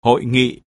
Hội nghị.